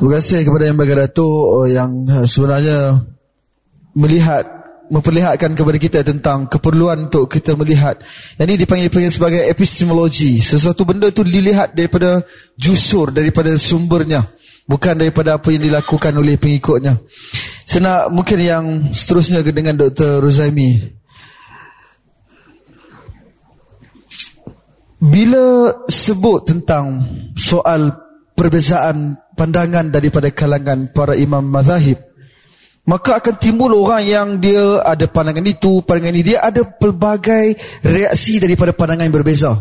Terima kasih kepada yang bagi Datuk oh, yang uh, sebenarnya melihat memperlihatkan kepada kita tentang keperluan untuk kita melihat. Yang ini dipanggil-panggil sebagai epistemologi. Sesuatu benda itu dilihat daripada jusur, daripada sumbernya. Bukan daripada apa yang dilakukan oleh pengikutnya. Saya nak mungkin yang seterusnya dengan Dr. Ruzaimi. Bila sebut tentang soal perbezaan pandangan daripada kalangan para imam mazahib maka akan timbul orang yang dia ada pandangan itu pandangan ini dia ada pelbagai reaksi daripada pandangan yang berbeza.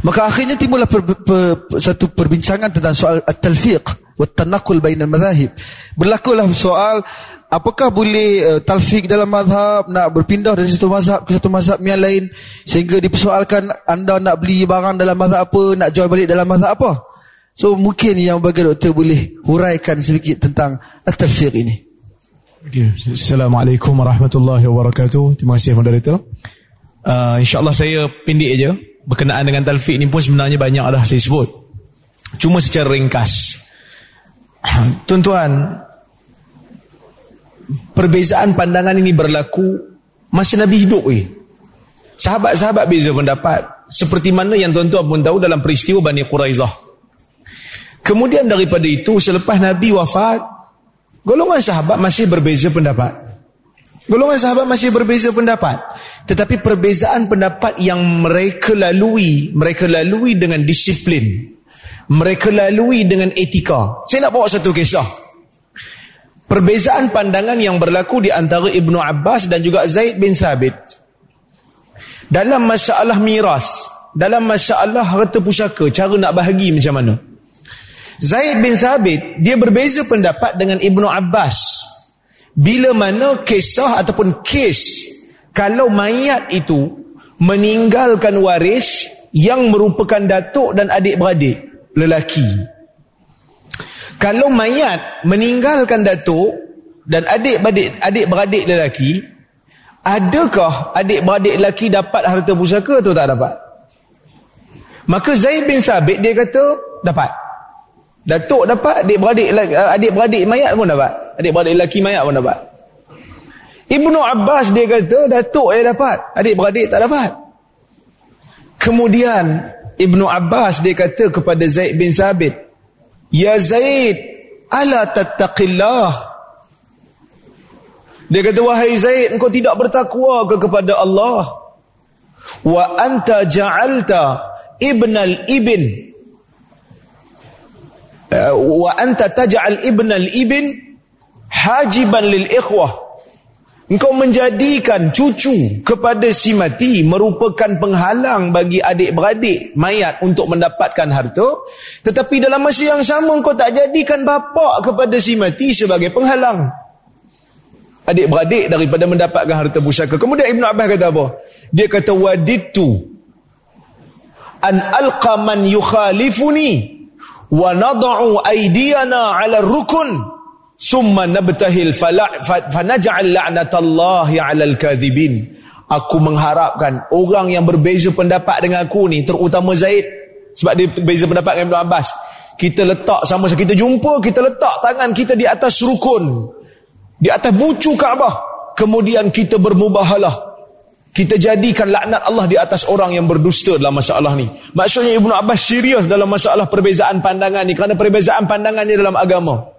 Maka akhirnya timbullah per, per, satu perbincangan tentang soal at-talfiq wa tanaqul bainal mazahib. Berlakulah soal apakah boleh uh, talfiq dalam mazhab nak berpindah dari satu mazhab ke satu mazhab yang lain sehingga dipersoalkan anda nak beli barang dalam mazhab apa nak jual balik dalam mazhab apa So mungkin yang bagi doktor boleh huraikan sedikit tentang at-tafsir ini. Okay. Assalamualaikum warahmatullahi wabarakatuh. Terima kasih moderator. Uh, InsyaAllah saya pendek aja. Berkenaan dengan talfiq ini pun sebenarnya banyak dah saya sebut. Cuma secara ringkas. Tuan-tuan, perbezaan pandangan ini berlaku masa Nabi hidup. Eh. Sahabat-sahabat beza pendapat. Seperti mana yang tuan-tuan pun tahu dalam peristiwa Bani Quraizah. Kemudian daripada itu selepas Nabi wafat, golongan sahabat masih berbeza pendapat. Golongan sahabat masih berbeza pendapat. Tetapi perbezaan pendapat yang mereka lalui, mereka lalui dengan disiplin. Mereka lalui dengan etika. Saya nak bawa satu kisah. Perbezaan pandangan yang berlaku di antara Ibnu Abbas dan juga Zaid bin Thabit. Dalam masalah miras, dalam masalah harta pusaka, cara nak bahagi macam mana? Zaid bin Thabit dia berbeza pendapat dengan Ibnu Abbas. Bila mana kisah ataupun kes kalau mayat itu meninggalkan waris yang merupakan datuk dan adik-beradik lelaki. Kalau mayat meninggalkan datuk dan adik-beradik adik-beradik lelaki adakah adik-beradik lelaki dapat harta pusaka atau tak dapat? Maka Zaid bin Thabit dia kata dapat Datuk dapat, adik-beradik eh, adik-beradik mayat pun dapat. Adik-beradik lelaki mayat pun dapat. Ibnu Abbas dia kata datuk yang dapat, adik-beradik tak dapat. Kemudian Ibnu Abbas dia kata kepada Zaid bin Sabit, "Ya Zaid, ala tattaqillah?" Dia kata, "Wahai Zaid, engkau tidak bertakwa ke kepada Allah? Wa anta ja'alta ibnal ibn Eh, wa anta taj'al ibn al-ibn hajiban lil ikhwah. Engkau menjadikan cucu kepada si mati merupakan penghalang bagi adik-beradik mayat untuk mendapatkan harta. Tetapi dalam masa yang sama engkau tak jadikan bapa kepada si mati sebagai penghalang. Adik-beradik daripada mendapatkan harta pusaka. Kemudian Ibn Abbas kata apa? Dia kata waditu an alqa man yukhalifuni wa nad'u aydiyana 'ala rukun summa nabtahil fa naj'al la'natallahi 'ala al-kadhibin aku mengharapkan orang yang berbeza pendapat dengan aku ni terutama Zaid sebab dia berbeza pendapat dengan Ibn Abbas kita letak sama sama kita jumpa kita letak tangan kita di atas rukun di atas bucu Kaabah kemudian kita bermubahalah kita jadikan laknat Allah di atas orang yang berdusta dalam masalah ni. Maksudnya Ibnu Abbas serius dalam masalah perbezaan pandangan ni kerana perbezaan pandangan ni dalam agama.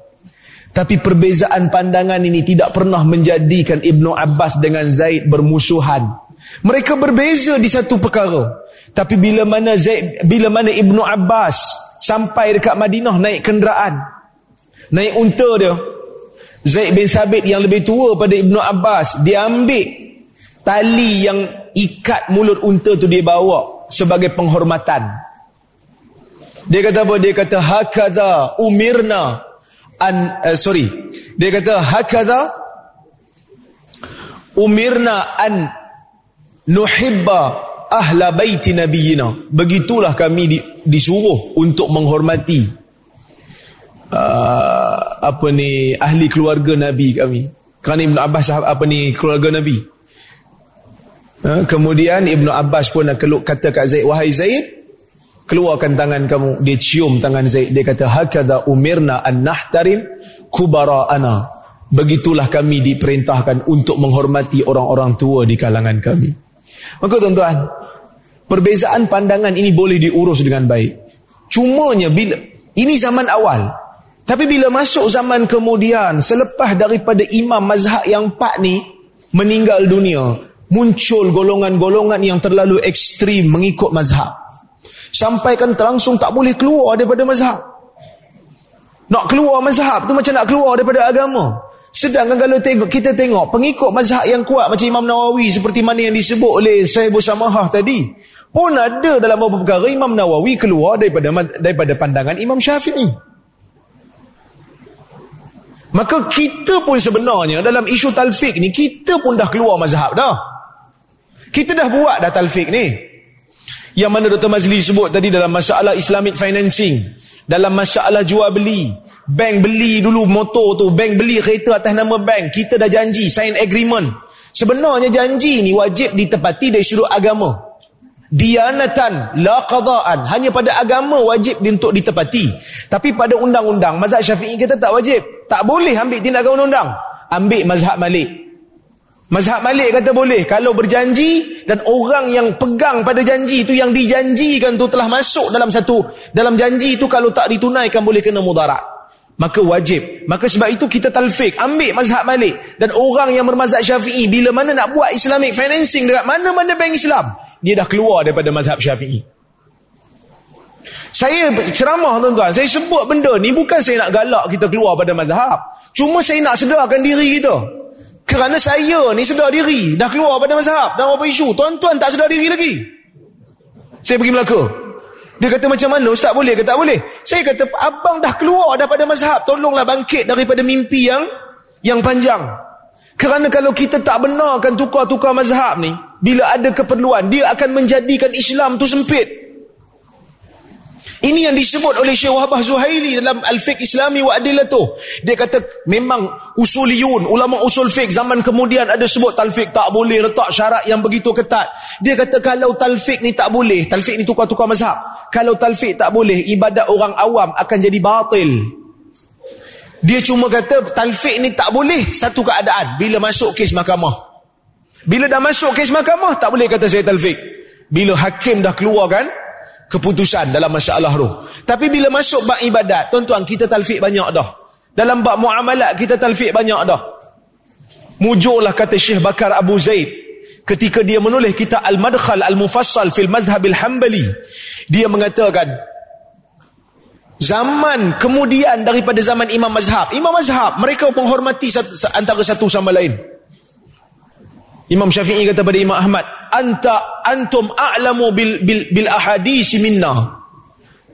Tapi perbezaan pandangan ini tidak pernah menjadikan Ibnu Abbas dengan Zaid bermusuhan. Mereka berbeza di satu perkara. Tapi bila mana Zaid bila mana Ibnu Abbas sampai dekat Madinah naik kenderaan, naik unta dia. Zaid bin Sabit yang lebih tua pada Ibnu Abbas, dia ambil tali yang ikat mulut unta tu dia bawa sebagai penghormatan. Dia kata apa? Dia kata hakadha umirna an uh, sorry. Dia kata hakadha umirna an nuhibba ahla baiti nabiyina. Begitulah kami di, disuruh untuk menghormati uh, apa ni ahli keluarga nabi kami. Kerana Ibn Abbas apa ni keluarga nabi. Ha? Kemudian Ibnu Abbas pun nak keluk kata kat Zaid, wahai Zaid, keluarkan tangan kamu. Dia cium tangan Zaid. Dia kata hakadha umirna an nahtarim kubara'ana. Begitulah kami diperintahkan untuk menghormati orang-orang tua di kalangan kami. Maka tuan-tuan perbezaan pandangan ini boleh diurus dengan baik. Cumanya bila ini zaman awal. Tapi bila masuk zaman kemudian selepas daripada imam mazhab yang empat ni meninggal dunia muncul golongan-golongan yang terlalu ekstrim mengikut mazhab sampaikan terlangsung tak boleh keluar daripada mazhab. Nak keluar mazhab tu macam nak keluar daripada agama. Sedangkan kalau tengok, kita tengok pengikut mazhab yang kuat macam Imam Nawawi seperti mana yang disebut oleh Sahibul Samahah tadi. Pun ada dalam beberapa perkara Imam Nawawi keluar daripada daripada pandangan Imam Syafi'i. Maka kita pun sebenarnya dalam isu talfik ni kita pun dah keluar mazhab dah. Kita dah buat dah talfik ni. Yang mana Dr. Mazli sebut tadi dalam masalah Islamic financing. Dalam masalah jual beli. Bank beli dulu motor tu. Bank beli kereta atas nama bank. Kita dah janji, sign agreement. Sebenarnya janji ni wajib ditepati dari sudut agama. Dianatan, la qadaan. Hanya pada agama wajib untuk ditepati. Tapi pada undang-undang, mazhab syafi'i kita tak wajib. Tak boleh ambil tindakan undang-undang. Ambil mazhab malik. Mazhab Malik kata boleh kalau berjanji dan orang yang pegang pada janji itu yang dijanjikan tu telah masuk dalam satu dalam janji itu kalau tak ditunaikan boleh kena mudarat. Maka wajib. Maka sebab itu kita talfik. Ambil mazhab Malik. Dan orang yang bermazhab syafi'i. Bila mana nak buat Islamic financing dekat mana-mana bank Islam. Dia dah keluar daripada mazhab syafi'i. Saya ceramah tuan-tuan. Saya sebut benda ni bukan saya nak galak kita keluar pada mazhab. Cuma saya nak sedarkan diri kita. Kerana saya ni sedar diri. Dah keluar pada mazhab. Dalam apa isu. Tuan-tuan tak sedar diri lagi. Saya pergi Melaka. Dia kata macam mana? Ustaz boleh ke tak boleh? Saya kata abang dah keluar daripada mazhab. Tolonglah bangkit daripada mimpi yang yang panjang. Kerana kalau kita tak benarkan tukar-tukar mazhab ni. Bila ada keperluan. Dia akan menjadikan Islam tu sempit. Ini yang disebut oleh Syekh Wahbah Zuhaili dalam Al-Fiqh Islami wa Adilatuh. Dia kata memang usuliyun, ulama usul fiqh zaman kemudian ada sebut talfiq tak boleh letak syarat yang begitu ketat. Dia kata kalau talfiq ni tak boleh, talfiq ni tukar-tukar mazhab. Kalau talfiq tak boleh, ibadat orang awam akan jadi batil. Dia cuma kata talfiq ni tak boleh satu keadaan bila masuk kes mahkamah. Bila dah masuk kes mahkamah tak boleh kata saya talfiq. Bila hakim dah keluarkan keputusan dalam masalah roh. Tapi bila masuk bab ibadat, tuan-tuan kita talfik banyak dah. Dalam bab muamalat kita talfik banyak dah. Mujurlah kata Syekh Bakar Abu Zaid ketika dia menulis kitab Al-Madkhal Al-Mufassal fil Madhhab Al-Hanbali. Dia mengatakan zaman kemudian daripada zaman Imam Mazhab. Imam Mazhab mereka menghormati antara satu sama lain. Imam Syafi'i kata pada Imam Ahmad, "Anta antum a'lamu bil bil, bil ahadisi minna.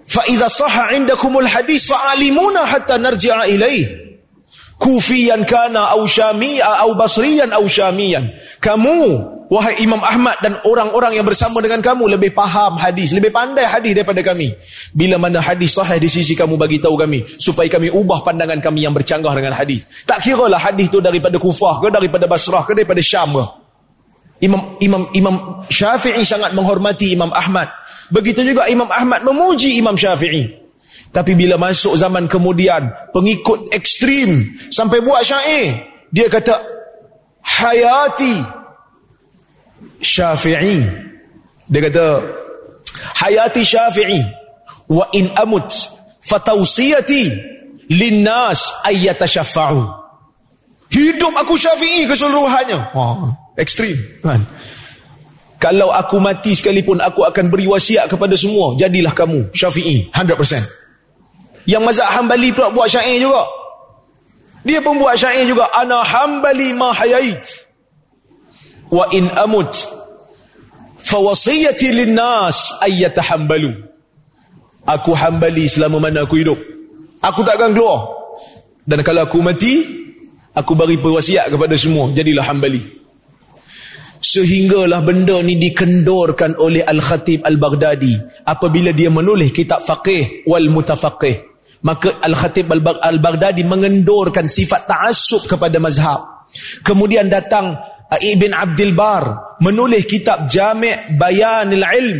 Fa idza sahha 'indakumul hadis fa'alimuna hatta narji'a ilaih." Kufiyan kana au syami'a au basriyan au syamiyan. Kamu wahai Imam Ahmad dan orang-orang yang bersama dengan kamu lebih faham hadis, lebih pandai hadis daripada kami. Bila mana hadis sahih di sisi kamu bagi tahu kami supaya kami ubah pandangan kami yang bercanggah dengan hadis. Tak kiralah hadis tu daripada Kufah ke daripada Basrah ke daripada Syam ke. Imam Imam Imam Syafi'i sangat menghormati Imam Ahmad. Begitu juga Imam Ahmad memuji Imam Syafi'i. Tapi bila masuk zaman kemudian, pengikut ekstrim sampai buat syair, dia kata hayati Syafi'i. Dia kata hayati Syafi'i wa in amut fatawsiyati linnas ayyatashaffa'u. Hidup aku Syafi'i keseluruhannya. Ha. Ekstrim. Kan? Kalau aku mati sekalipun Aku akan beri wasiat kepada semua Jadilah kamu syafi'i 100% Yang mazhab hambali pula buat syair juga. Dia pun buat syair juga Ana hambali ma hayait Wa in amut Fawasiyati linnas Ayyatahambalu Aku hambali selama mana aku hidup. Aku tak akan keluar. Dan kalau aku mati Aku beri perwasiat kepada semua Jadilah hambali Sehinggalah benda ni dikendorkan oleh Al-Khatib Al-Baghdadi apabila dia menulis kitab faqih wal mutafaqih. Maka Al-Khatib Al-Baghdadi mengendorkan sifat ta'assub kepada mazhab. Kemudian datang uh, Ibn Abdul Bar menulis kitab Jami' Bayanil Ilm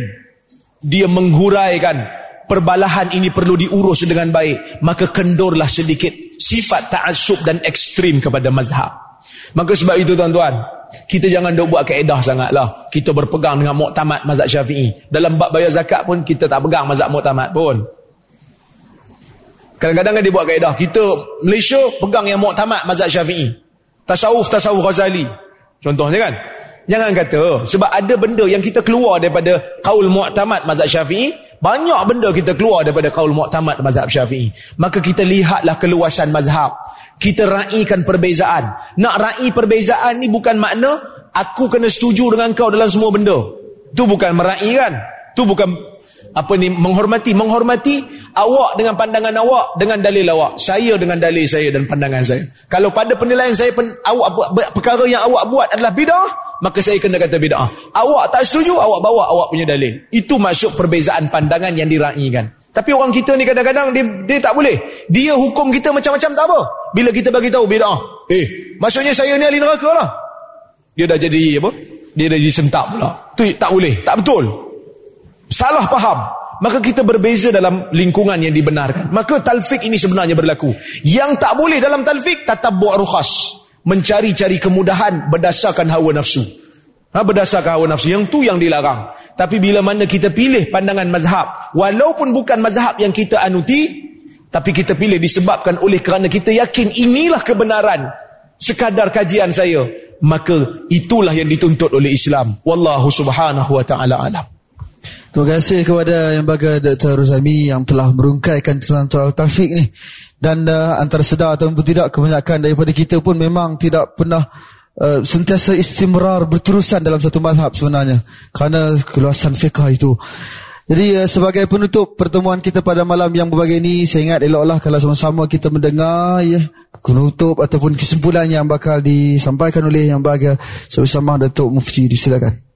dia menghuraikan perbalahan ini perlu diurus dengan baik maka kendurlah sedikit sifat ta'assub dan ekstrim kepada mazhab maka sebab itu tuan-tuan kita jangan duk buat kaedah sangatlah. Kita berpegang dengan muktamad mazhab syafi'i. Dalam bab bayar zakat pun kita tak pegang mazhab muktamad pun. Kadang-kadang dia buat kaedah. Kita Malaysia pegang yang muktamad mazhab syafi'i. Tasawuf tasawuf ghazali. Contohnya kan? Jangan kata sebab ada benda yang kita keluar daripada kaul mu'tamad mazhab Syafi'i, banyak benda kita keluar daripada kaul mu'tamad mazhab Syafi'i. Maka kita lihatlah keluasan mazhab. Kita raikan perbezaan. Nak rai perbezaan ni bukan makna aku kena setuju dengan kau dalam semua benda. Tu bukan merai kan? Tu bukan apa ni menghormati menghormati awak dengan pandangan awak dengan dalil awak saya dengan dalil saya dan pandangan saya kalau pada penilaian saya pen, awak perkara yang awak buat adalah bidah maka saya kena kata bid'ah awak tak setuju awak bawa awak punya dalil itu masuk perbezaan pandangan yang diraikan tapi orang kita ni kadang-kadang dia, dia tak boleh. Dia hukum kita macam-macam tak apa. Bila kita bagi tahu bid'ah. Eh maksudnya saya ni ahli neraka lah. Dia dah jadi apa? Dia dah jadi sentak pula. Tu tak boleh tak betul. Salah faham. Maka kita berbeza dalam lingkungan yang dibenarkan. Maka talfik ini sebenarnya berlaku. Yang tak boleh dalam talfik tatabbu' rukhas. Mencari-cari kemudahan berdasarkan hawa nafsu ha, berdasarkan hawa nafsu yang tu yang dilarang tapi bila mana kita pilih pandangan mazhab walaupun bukan mazhab yang kita anuti tapi kita pilih disebabkan oleh kerana kita yakin inilah kebenaran sekadar kajian saya maka itulah yang dituntut oleh Islam wallahu subhanahu wa taala alam Terima kasih kepada yang baga Dr. Rozami yang telah merungkaikan tentang soal taufik ni. Dan uh, antara sedar atau tidak kebanyakan daripada kita pun memang tidak pernah uh, sentiasa istimrar berterusan dalam satu mazhab sebenarnya. Kerana keluasan fiqah itu. Jadi uh, sebagai penutup pertemuan kita pada malam yang berbagai ini, saya ingat eloklah kalau sama-sama kita mendengar ya, penutup ataupun kesimpulan yang bakal disampaikan oleh yang baga sama-sama Datuk Mufti. Disilakan.